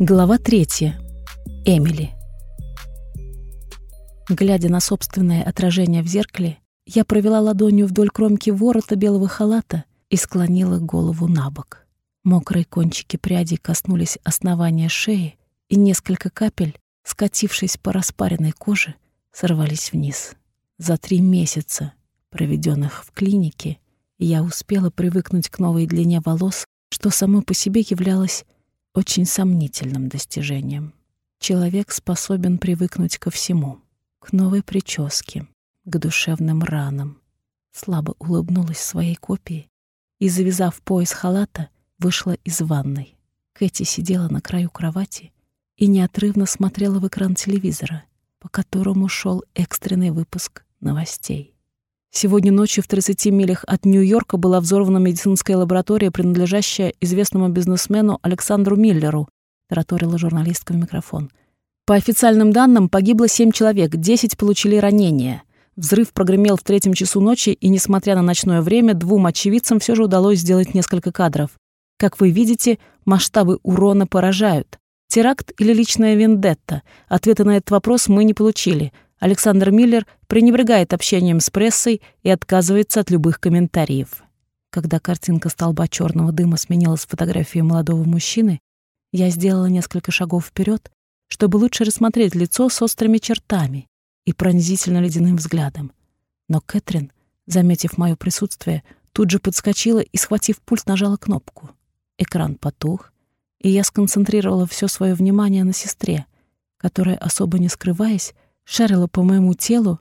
Глава третья. Эмили. Глядя на собственное отражение в зеркале, я провела ладонью вдоль кромки ворота белого халата и склонила голову на бок. Мокрые кончики прядей коснулись основания шеи, и несколько капель, скатившись по распаренной коже, сорвались вниз. За три месяца, проведенных в клинике, я успела привыкнуть к новой длине волос, что само по себе являлось очень сомнительным достижением. Человек способен привыкнуть ко всему, к новой прическе, к душевным ранам. Слабо улыбнулась своей копии и, завязав пояс халата, вышла из ванной. Кэти сидела на краю кровати и неотрывно смотрела в экран телевизора, по которому шел экстренный выпуск новостей. Сегодня ночью в 30 милях от Нью-Йорка была взорвана медицинская лаборатория, принадлежащая известному бизнесмену Александру Миллеру, тараторила журналистка в микрофон. По официальным данным, погибло 7 человек, 10 получили ранения. Взрыв прогремел в третьем часу ночи, и, несмотря на ночное время, двум очевидцам все же удалось сделать несколько кадров. Как вы видите, масштабы урона поражают. Теракт или личная вендетта? Ответа на этот вопрос мы не получили — Александр Миллер пренебрегает общением с прессой и отказывается от любых комментариев. Когда картинка столба черного дыма сменилась фотографией молодого мужчины, я сделала несколько шагов вперед, чтобы лучше рассмотреть лицо с острыми чертами и пронзительно ледяным взглядом. Но Кэтрин, заметив мое присутствие, тут же подскочила и, схватив пульт, нажала кнопку. Экран потух, и я сконцентрировала все свое внимание на сестре, которая, особо не скрываясь, шарила по моему телу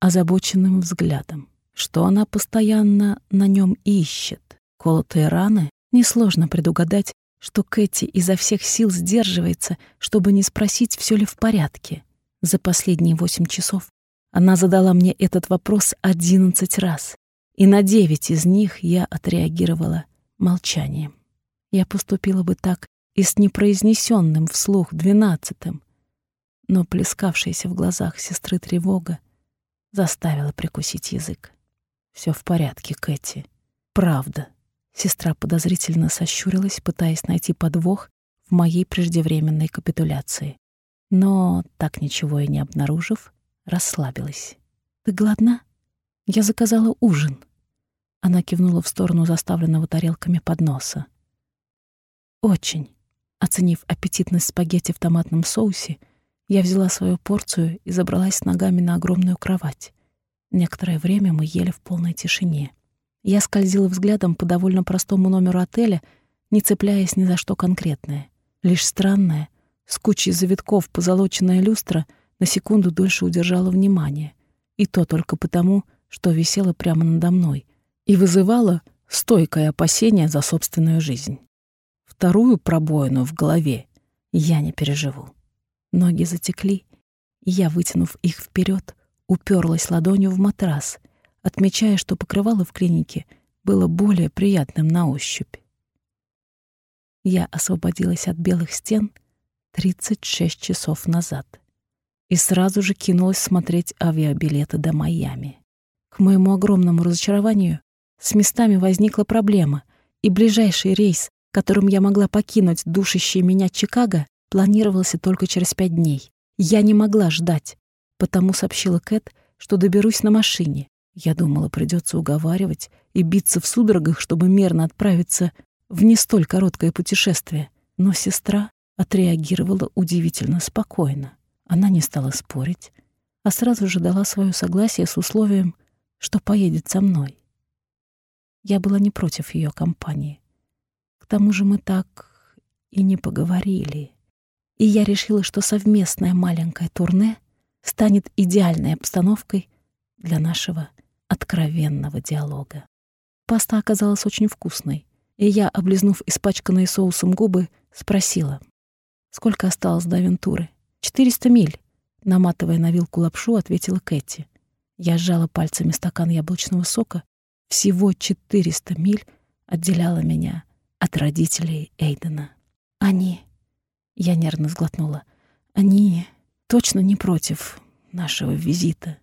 озабоченным взглядом. Что она постоянно на нем ищет? Колотые раны? Несложно предугадать, что Кэти изо всех сил сдерживается, чтобы не спросить, все ли в порядке. За последние восемь часов она задала мне этот вопрос одиннадцать раз, и на девять из них я отреагировала молчанием. Я поступила бы так и с непроизнесенным вслух двенадцатым, но плескавшаяся в глазах сестры тревога заставила прикусить язык. Все в порядке, Кэти. Правда. Сестра подозрительно сощурилась, пытаясь найти подвох в моей преждевременной капитуляции. Но, так ничего и не обнаружив, расслабилась. «Ты голодна? Я заказала ужин». Она кивнула в сторону заставленного тарелками подноса. «Очень». Оценив аппетитность спагетти в томатном соусе, я взяла свою порцию и забралась ногами на огромную кровать. Некоторое время мы ели в полной тишине. Я скользила взглядом по довольно простому номеру отеля, не цепляясь ни за что конкретное. Лишь странное, с кучей завитков позолоченная люстра на секунду дольше удержала внимание. И то только потому, что висела прямо надо мной и вызывала стойкое опасение за собственную жизнь. Вторую пробоину в голове я не переживу. Ноги затекли, и я, вытянув их вперед, уперлась ладонью в матрас, отмечая, что покрывало в клинике было более приятным на ощупь. Я освободилась от белых стен 36 часов назад и сразу же кинулась смотреть авиабилеты до Майами. К моему огромному разочарованию с местами возникла проблема, и ближайший рейс, которым я могла покинуть душащий меня Чикаго, планировался только через пять дней. Я не могла ждать, потому сообщила Кэт, что доберусь на машине. Я думала, придется уговаривать и биться в судорогах, чтобы мерно отправиться в не столь короткое путешествие. Но сестра отреагировала удивительно спокойно. Она не стала спорить, а сразу же дала свое согласие с условием, что поедет со мной. Я была не против ее компании. К тому же мы так и не поговорили и я решила, что совместное маленькое турне станет идеальной обстановкой для нашего откровенного диалога. Паста оказалась очень вкусной, и я, облизнув испачканные соусом губы, спросила, сколько осталось до Авентуры. «Четыреста миль», — наматывая на вилку лапшу, ответила Кэти. Я сжала пальцами стакан яблочного сока. Всего четыреста миль отделяло меня от родителей Эйдена. Они я нервно сглотнула. Они точно не против нашего визита.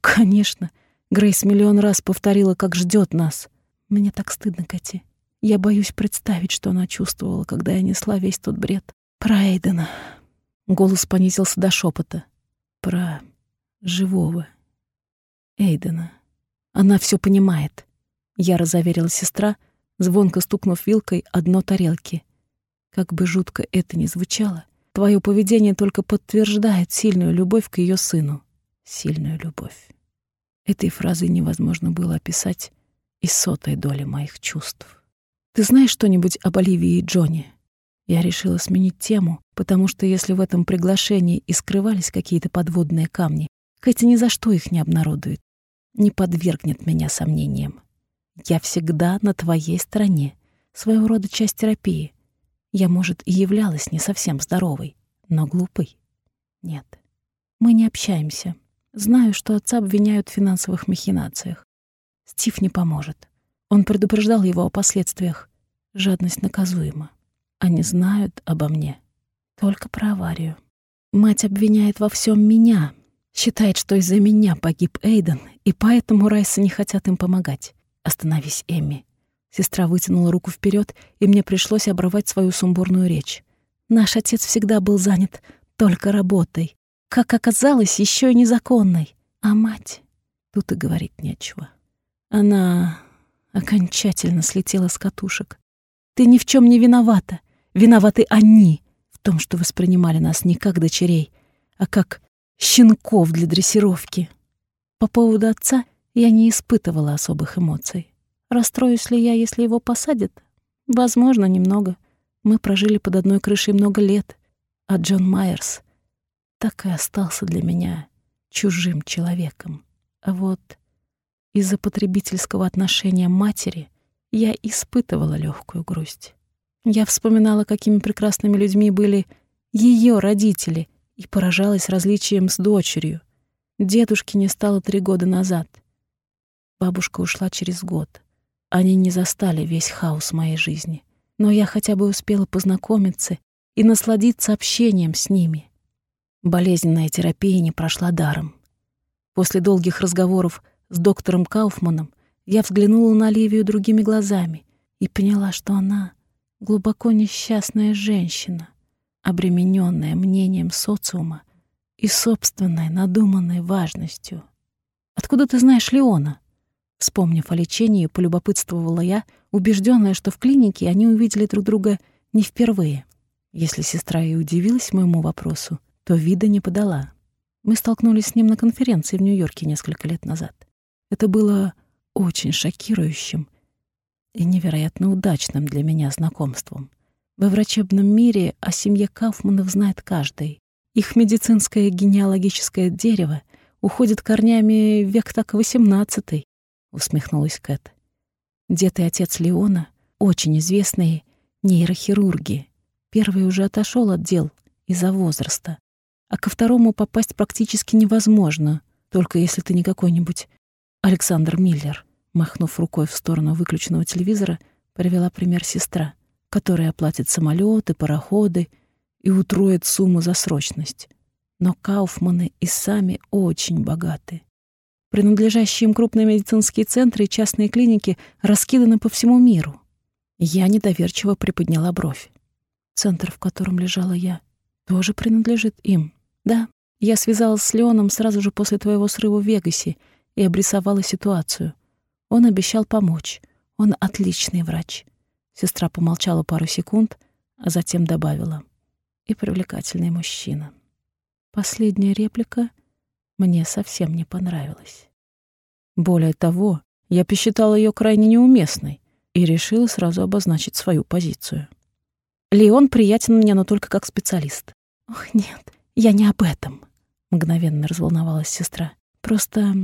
Конечно. Грейс миллион раз повторила, как ждет нас. Мне так стыдно, Кати. Я боюсь представить, что она чувствовала, когда я несла весь тот бред. Про Эйдена. Голос понизился до шепота. Про живого Эйдена. Она все понимает. Я разоверила сестра, звонко стукнув вилкой о дно тарелки. Как бы жутко это ни звучало, твое поведение только подтверждает сильную любовь к ее сыну. Сильную любовь. Этой фразой невозможно было описать и сотой доли моих чувств. Ты знаешь что-нибудь об Оливии и Джонни? Я решила сменить тему, потому что если в этом приглашении и скрывались какие-то подводные камни, Кэти ни за что их не обнародует, не подвергнет меня сомнениям. Я всегда на твоей стороне, своего рода часть терапии. Я, может, и являлась не совсем здоровой, но глупой. Нет, мы не общаемся. Знаю, что отца обвиняют в финансовых махинациях. Стив не поможет. Он предупреждал его о последствиях. Жадность наказуема. Они знают обо мне. Только про аварию. Мать обвиняет во всем меня. Считает, что из-за меня погиб Эйден, и поэтому Райсы не хотят им помогать. Остановись, Эмми. Сестра вытянула руку вперед, и мне пришлось обрывать свою сумбурную речь. Наш отец всегда был занят только работой. Как оказалось, еще и незаконной. А мать... Тут и говорить нечего. Она окончательно слетела с катушек. Ты ни в чем не виновата. Виноваты они в том, что воспринимали нас не как дочерей, а как щенков для дрессировки. По поводу отца я не испытывала особых эмоций. Расстроюсь ли я, если его посадят? Возможно, немного. Мы прожили под одной крышей много лет, а Джон Майерс так и остался для меня чужим человеком. А вот из-за потребительского отношения матери я испытывала легкую грусть. Я вспоминала, какими прекрасными людьми были ее родители, и поражалась различием с дочерью. Дедушки не стало три года назад. Бабушка ушла через год. Они не застали весь хаос моей жизни. Но я хотя бы успела познакомиться и насладиться общением с ними. Болезненная терапия не прошла даром. После долгих разговоров с доктором Кауфманом я взглянула на Ливию другими глазами и поняла, что она глубоко несчастная женщина, обремененная мнением социума и собственной надуманной важностью. «Откуда ты знаешь Леона?» Вспомнив о лечении, полюбопытствовала я, убежденная, что в клинике они увидели друг друга не впервые. Если сестра и удивилась моему вопросу, то вида не подала. Мы столкнулись с ним на конференции в Нью-Йорке несколько лет назад. Это было очень шокирующим и невероятно удачным для меня знакомством. Во врачебном мире о семье Кауфманов знает каждый. Их медицинское генеалогическое дерево уходит корнями век так XVIII, усмехнулась Кэт. Дед и отец Леона — очень известные нейрохирурги. Первый уже отошел от дел из-за возраста, а ко второму попасть практически невозможно, только если ты не какой-нибудь Александр Миллер, махнув рукой в сторону выключенного телевизора, привела пример сестра, которая оплатит самолеты, пароходы и утроит сумму за срочность. Но Кауфманы и сами очень богаты. Принадлежащие им крупные медицинские центры и частные клиники раскиданы по всему миру. Я недоверчиво приподняла бровь. Центр, в котором лежала я, тоже принадлежит им. Да, я связалась с Леоном сразу же после твоего срыва в Вегасе и обрисовала ситуацию. Он обещал помочь. Он отличный врач. Сестра помолчала пару секунд, а затем добавила. И привлекательный мужчина. Последняя реплика мне совсем не понравилась. Более того, я посчитала ее крайне неуместной и решила сразу обозначить свою позицию. Леон приятен мне, но только как специалист. Ох, нет, я не об этом, мгновенно разволновалась сестра. Просто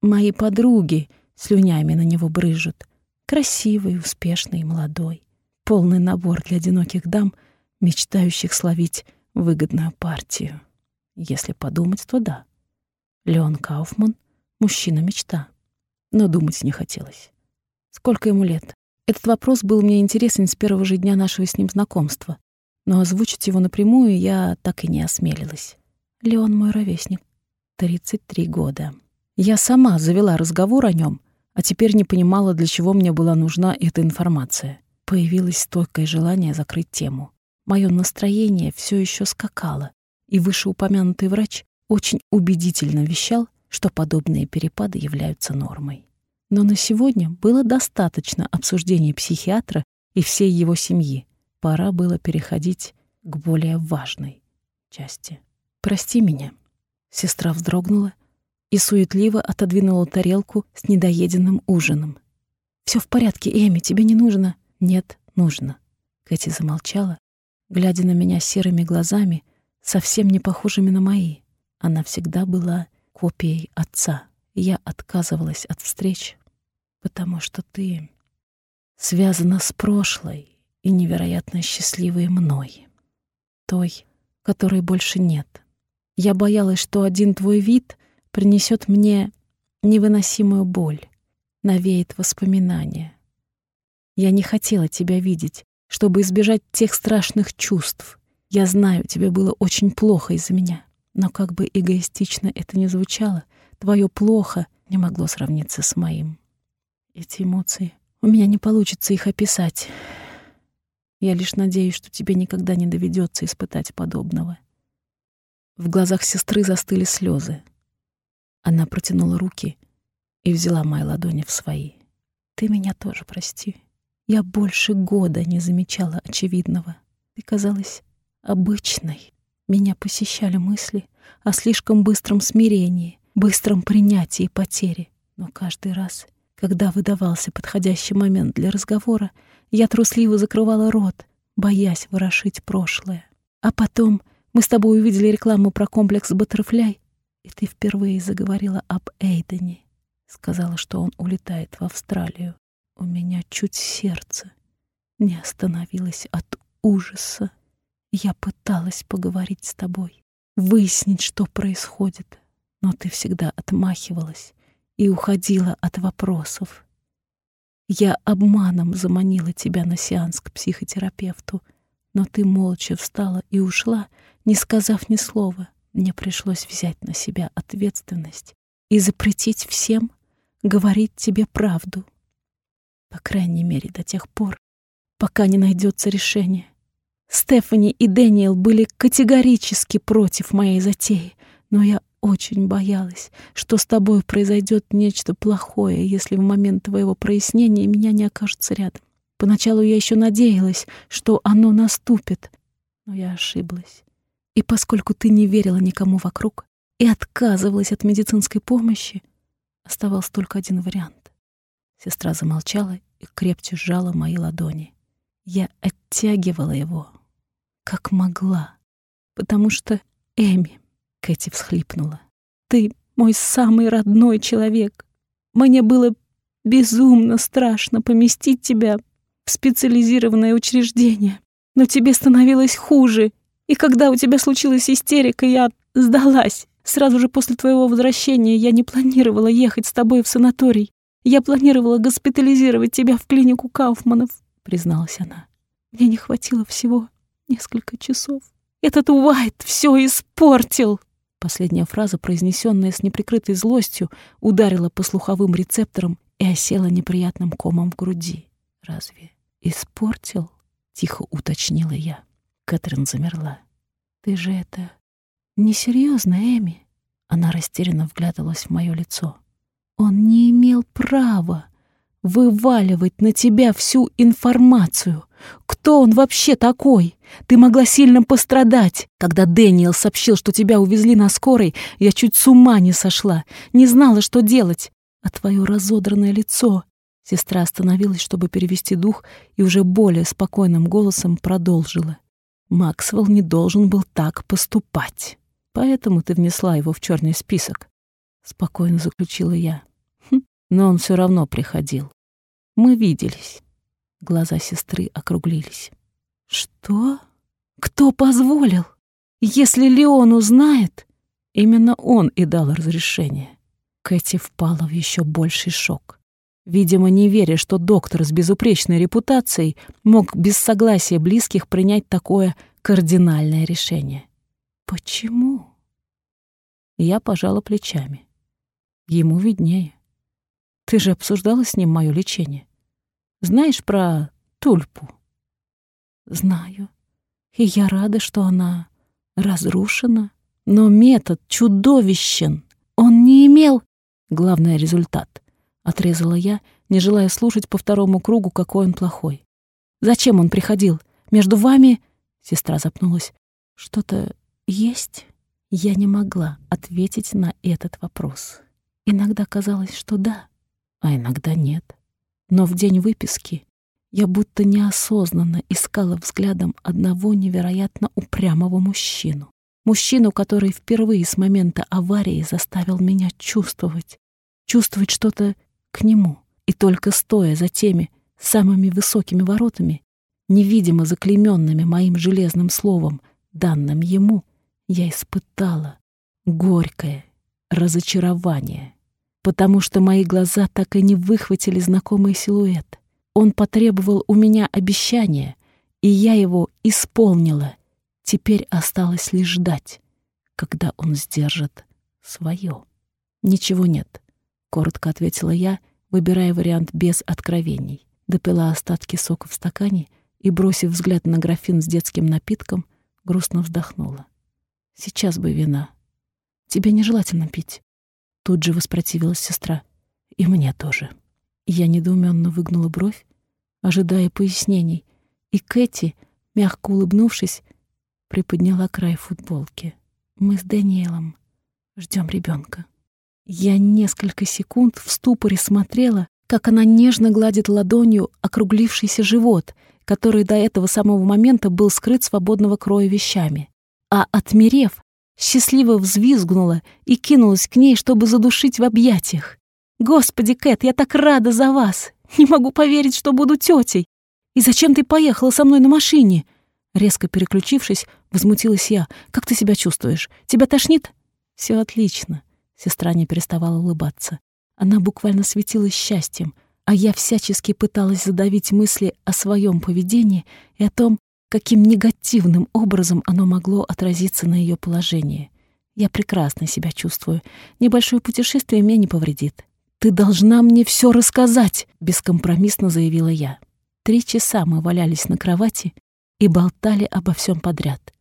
Мои подруги слюнями на него брыжут. Красивый, успешный, молодой. Полный набор для одиноких дам, мечтающих словить выгодную партию. Если подумать, то да. Леон Кауфман — мужчина-мечта. Но думать не хотелось. Сколько ему лет? Этот вопрос был мне интересен с первого же дня нашего с ним знакомства, но озвучить его напрямую я так и не осмелилась. Леон мой ровесник, 33 года. Я сама завела разговор о нем, а теперь не понимала, для чего мне была нужна эта информация. Появилось стойкое желание закрыть тему. Мое настроение все еще скакало, и вышеупомянутый врач очень убедительно вещал, что подобные перепады являются нормой. Но на сегодня было достаточно обсуждения психиатра и всей его семьи. Пора было переходить к более важной части. «Прости меня». Сестра вздрогнула и суетливо отодвинула тарелку с недоеденным ужином. Все в порядке, Эми, тебе не нужно». «Нет, нужно». Кэти замолчала, глядя на меня серыми глазами, совсем не похожими на мои. Она всегда была копией отца. Я отказывалась от встреч, потому что ты связана с прошлой и невероятно счастливой мной, той, которой больше нет. Я боялась, что один твой вид принесет мне невыносимую боль, навеет воспоминания. Я не хотела тебя видеть, чтобы избежать тех страшных чувств. Я знаю, тебе было очень плохо из-за меня, но как бы эгоистично это ни звучало, твое плохо не могло сравниться с моим. Эти эмоции, у меня не получится их описать. Я лишь надеюсь, что тебе никогда не доведется испытать подобного. В глазах сестры застыли слезы. Она протянула руки и взяла мои ладони в свои. Ты меня тоже прости. Я больше года не замечала очевидного. Ты казалась обычной. Меня посещали мысли о слишком быстром смирении, быстром принятии потери. Но каждый раз, когда выдавался подходящий момент для разговора, я трусливо закрывала рот, боясь ворошить прошлое. А потом мы с тобой увидели рекламу про комплекс Баттерфляй, и ты впервые заговорила об Эйдене. Сказала, что он улетает в Австралию. У меня чуть сердце не остановилось от ужаса. Я пыталась поговорить с тобой, выяснить, что происходит, но ты всегда отмахивалась и уходила от вопросов. Я обманом заманила тебя на сеанс к психотерапевту, но ты молча встала и ушла, не сказав ни слова. Мне пришлось взять на себя ответственность и запретить всем говорить тебе правду. По крайней мере, до тех пор, пока не найдется решение. Стефани и Дэниел были категорически против моей затеи, но я очень боялась, что с тобой произойдет нечто плохое, если в момент твоего прояснения меня не окажется рядом. Поначалу я еще надеялась, что оно наступит, но я ошиблась. И поскольку ты не верила никому вокруг и отказывалась от медицинской помощи, оставался только один вариант. Сестра замолчала и крепче сжала мои ладони. Я оттягивала его, как могла, потому что Эми Кэти всхлипнула. «Ты мой самый родной человек. Мне было безумно страшно поместить тебя в специализированное учреждение, но тебе становилось хуже, и когда у тебя случилась истерика, я сдалась. Сразу же после твоего возвращения я не планировала ехать с тобой в санаторий. Я планировала госпитализировать тебя в клинику Кауфманов», — призналась она. «Мне не хватило всего несколько часов. Этот Уайт все испортил!» Последняя фраза, произнесенная с неприкрытой злостью, ударила по слуховым рецепторам и осела неприятным комом в груди. «Разве испортил?» — тихо уточнила я. Кэтрин замерла. «Ты же это... несерьезно, Эми?» Она растерянно вглядывалась в мое лицо. «Он не имел права вываливать на тебя всю информацию. Кто он вообще такой? Ты могла сильно пострадать. Когда Дэниел сообщил, что тебя увезли на скорой, я чуть с ума не сошла, не знала, что делать. А твое разодранное лицо... Сестра остановилась, чтобы перевести дух, и уже более спокойным голосом продолжила. Максвелл не должен был так поступать. Поэтому ты внесла его в черный список. Спокойно заключила я. Но он все равно приходил. Мы виделись. Глаза сестры округлились. «Что? Кто позволил? Если Леон узнает...» Именно он и дал разрешение. Кэти впала в еще больший шок. Видимо, не веря, что доктор с безупречной репутацией мог без согласия близких принять такое кардинальное решение. «Почему?» Я пожала плечами. Ему виднее. Ты же обсуждала с ним мое лечение. Знаешь про тульпу? Знаю. И я рада, что она разрушена. Но метод чудовищен. Он не имел... Главный результат. Отрезала я, не желая слушать по второму кругу, какой он плохой. Зачем он приходил? Между вами... Сестра запнулась. Что-то есть? Я не могла ответить на этот вопрос. Иногда казалось, что да, а иногда нет. Но в день выписки я будто неосознанно искала взглядом одного невероятно упрямого мужчину. Мужчину, который впервые с момента аварии заставил меня чувствовать, чувствовать что-то к нему. И только стоя за теми самыми высокими воротами, невидимо заклейменными моим железным словом, данным ему, я испытала горькое разочарование, потому что мои глаза так и не выхватили знакомый силуэт. Он потребовал у меня обещания, и я его исполнила. Теперь осталось лишь ждать, когда он сдержит свое. «Ничего нет», — коротко ответила я, выбирая вариант без откровений. Допила остатки сока в стакане и, бросив взгляд на графин с детским напитком, грустно вздохнула. «Сейчас бы вина. Тебе нежелательно пить». Тут же воспротивилась сестра. «И мне тоже». Я недоуменно выгнула бровь, ожидая пояснений, и Кэти, мягко улыбнувшись, приподняла край футболки. «Мы с Даниэлом ждем ребенка. Я несколько секунд в ступоре смотрела, как она нежно гладит ладонью округлившийся живот, который до этого самого момента был скрыт свободного кроя вещами. А отмерев, счастливо взвизгнула и кинулась к ней, чтобы задушить в объятиях. «Господи, Кэт, я так рада за вас! Не могу поверить, что буду тетей! И зачем ты поехала со мной на машине?» Резко переключившись, возмутилась я. «Как ты себя чувствуешь? Тебя тошнит?» Все отлично», — сестра не переставала улыбаться. Она буквально светилась счастьем, а я всячески пыталась задавить мысли о своем поведении и о том, каким негативным образом оно могло отразиться на ее положении. Я прекрасно себя чувствую. Небольшое путешествие мне не повредит. «Ты должна мне все рассказать», — бескомпромиссно заявила я. Три часа мы валялись на кровати и болтали обо всем подряд.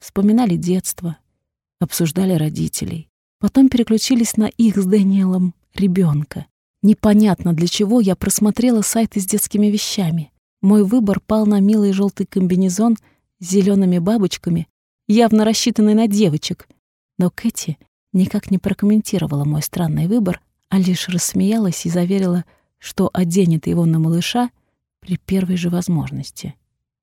Вспоминали детство, обсуждали родителей. Потом переключились на их с Дэниелом ребенка. Непонятно для чего я просмотрела сайты с детскими вещами. Мой выбор пал на милый желтый комбинезон с зелеными бабочками, явно рассчитанный на девочек. Но Кэти никак не прокомментировала мой странный выбор, а лишь рассмеялась и заверила, что оденет его на малыша при первой же возможности.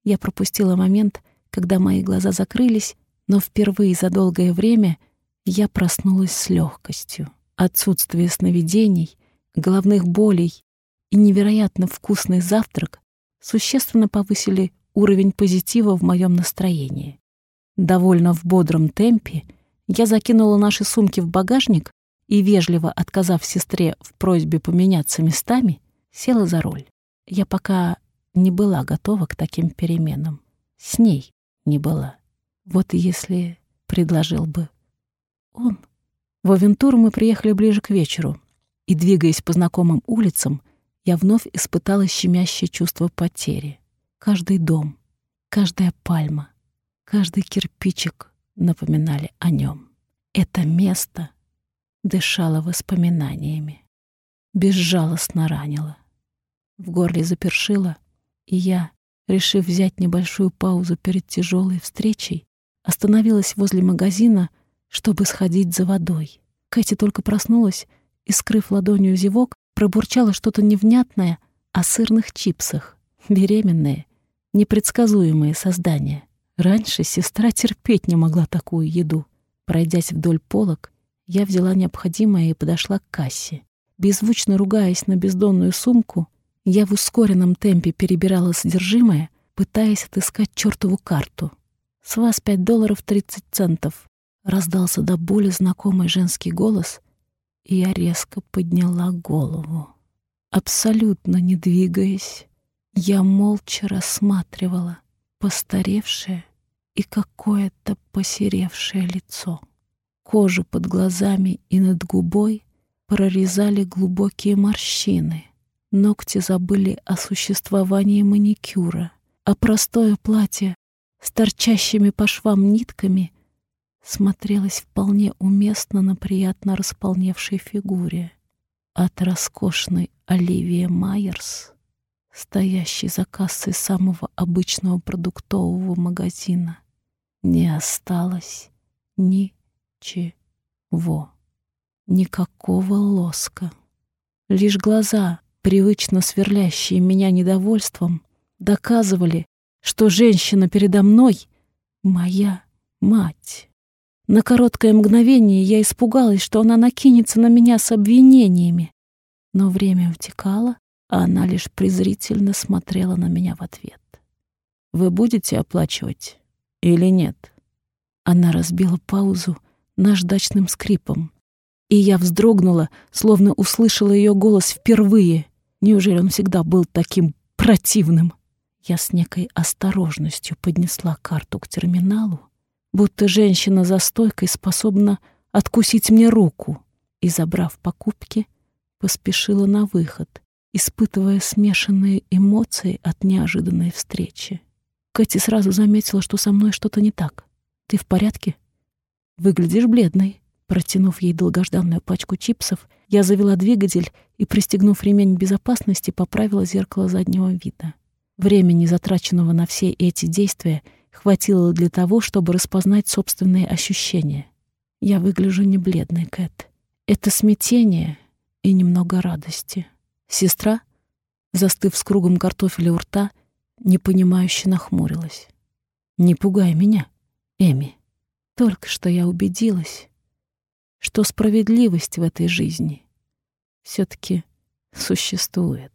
Я пропустила момент, когда мои глаза закрылись, но впервые за долгое время я проснулась с легкостью. Отсутствие сновидений, головных болей и невероятно вкусный завтрак существенно повысили уровень позитива в моем настроении. Довольно в бодром темпе я закинула наши сумки в багажник и, вежливо отказав сестре в просьбе поменяться местами, села за руль. Я пока не была готова к таким переменам. С ней не была. Вот если предложил бы он. В Авентуру мы приехали ближе к вечеру, и, двигаясь по знакомым улицам, я вновь испытала щемящее чувство потери. Каждый дом, каждая пальма, каждый кирпичик напоминали о нем. Это место дышала воспоминаниями. Безжалостно ранила. В горле запершила, и я, решив взять небольшую паузу перед тяжелой встречей, остановилась возле магазина, чтобы сходить за водой. Кэти только проснулась и, скрыв ладонью зевок, пробурчала что-то невнятное о сырных чипсах. Беременные, непредсказуемые создания. Раньше сестра терпеть не могла такую еду. Пройдясь вдоль полок, я взяла необходимое и подошла к кассе. Беззвучно ругаясь на бездонную сумку, я в ускоренном темпе перебирала содержимое, пытаясь отыскать чертову карту. «С вас пять долларов тридцать центов», — раздался до боли знакомый женский голос, и я резко подняла голову. Абсолютно не двигаясь, я молча рассматривала постаревшее и какое-то посеревшее лицо. Кожу под глазами и над губой прорезали глубокие морщины. Ногти забыли о существовании маникюра, а простое платье с торчащими по швам нитками смотрелась вполне уместно на приятно располневшей фигуре. От роскошной Оливии Майерс, стоящей за кассой самого обычного продуктового магазина, не осталось ничего, никакого лоска. Лишь глаза, привычно сверлящие меня недовольством, доказывали, что женщина передо мной — моя мать. На короткое мгновение я испугалась, что она накинется на меня с обвинениями. Но время утекало, а она лишь презрительно смотрела на меня в ответ. «Вы будете оплачивать или нет?» Она разбила паузу наждачным скрипом. И я вздрогнула, словно услышала ее голос впервые. Неужели он всегда был таким противным? Я с некой осторожностью поднесла карту к терминалу, будто женщина за стойкой способна откусить мне руку, и, забрав покупки, поспешила на выход, испытывая смешанные эмоции от неожиданной встречи. Кэти сразу заметила, что со мной что-то не так. «Ты в порядке?» «Выглядишь бледной». Протянув ей долгожданную пачку чипсов, я завела двигатель и, пристегнув ремень безопасности, поправила зеркало заднего вида. Времени, затраченного на все эти действия, хватило для того, чтобы распознать собственные ощущения. Я выгляжу не бледной, Кэт. Это смятение и немного радости. Сестра, застыв с кругом картофеля у рта, непонимающе нахмурилась. «Не пугай меня, Эми. Только что я убедилась, что справедливость в этой жизни все таки существует.